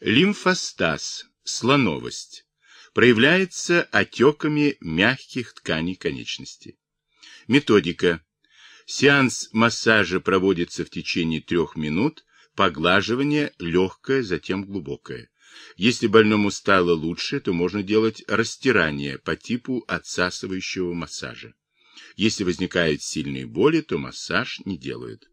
Лимфостаз, слоновость, проявляется отеками мягких тканей конечности. Методика. Сеанс массажа проводится в течение трех минут, поглаживание легкое, затем глубокое. Если больному стало лучше, то можно делать растирание по типу отсасывающего массажа. Если возникают сильные боли, то массаж не делают.